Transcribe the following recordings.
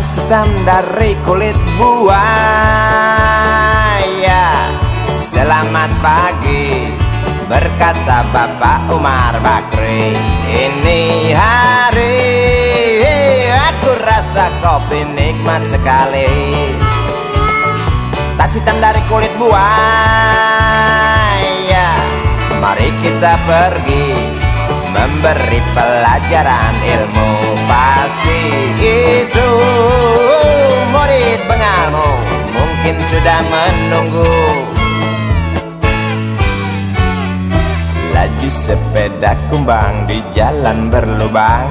hitam dari kulit buaya. Selamat pagi Berkata Bapak Umar Bakri. Ini hari Aku rasa kopi nikmat sekali. Tas hitam dari kulit buaya. Mari kita pergi Memberi pelajaran ilmu Sudah menunggu. Laju sepeda kumbang di jalan berlubang.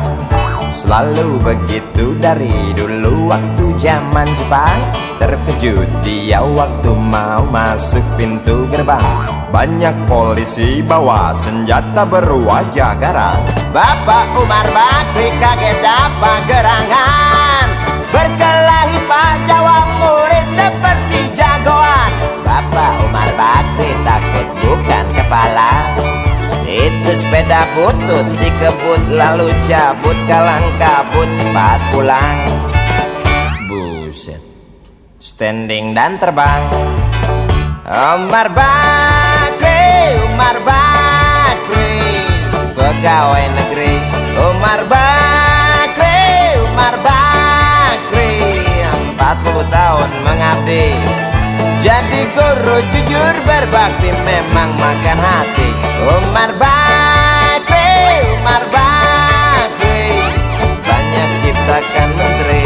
Selalu begitu dari dulu waktu zaman Jepang. Terkejut dia waktu mau masuk pintu gerbang. Banyak polisi bawa senjata berwajah garang. Bapak Umar Bakri kaget apa gerangan kepala itu sepeda butut dikebut lalu cabut kalang kabut cepat pulang. Buset. Standing dan terbang. Umar Bakri Umar Bakri Pegawai negeri. Umar Bakri Umar Bakri 40 tahun mengabdi jadi guru jujur berbakti memang makan hati. Umar Bakri, Umar Bakri. Banyak ciptakan menteri.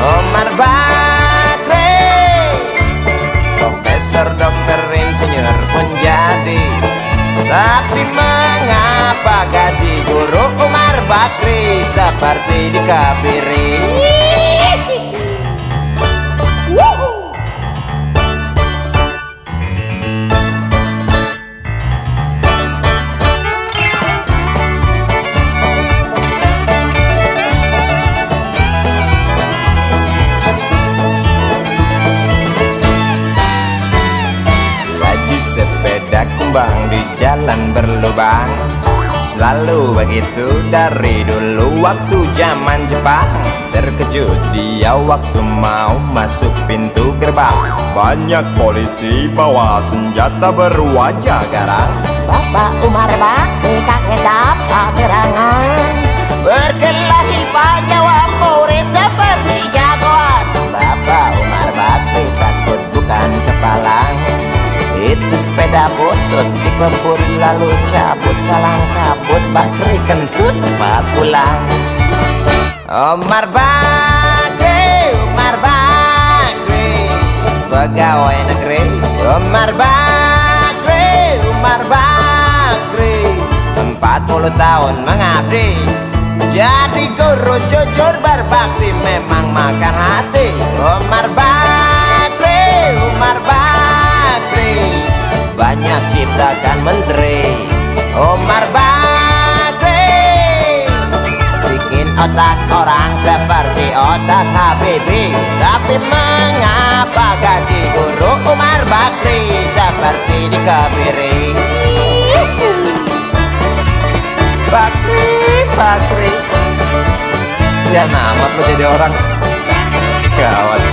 Umar Bakri. Profesor, dokter, insinyur pun jadi. Tapi mengapa gaji guru Umar Bakri Seperti dikabiri kumbang di jalan berlubang. Selalu begitu dari dulu waktu zaman Jepang. Terkejut dia waktu mau masuk pintu gerbang. Banyak polisi bawa senjata berwajah garang. Bapak Umar Bakri kaget apa gerangan Berkelahi Pak Jawa butut dikebur lalu cabut kalang kabut Bakri kentut cepat pulang. Umar Bakri, Umar Bakri Pegawai negeri. Umar Bakri, Umar Bakri 40 tahun mengabdi. Jadi guru jujur berbakti memang makan hati otak orang seperti otak Habibie. Tapi mengapa gaji guru Umar Bakri Seperti dikebiri Bakri, Bakri. Sian amat lo jadi orang. Gawat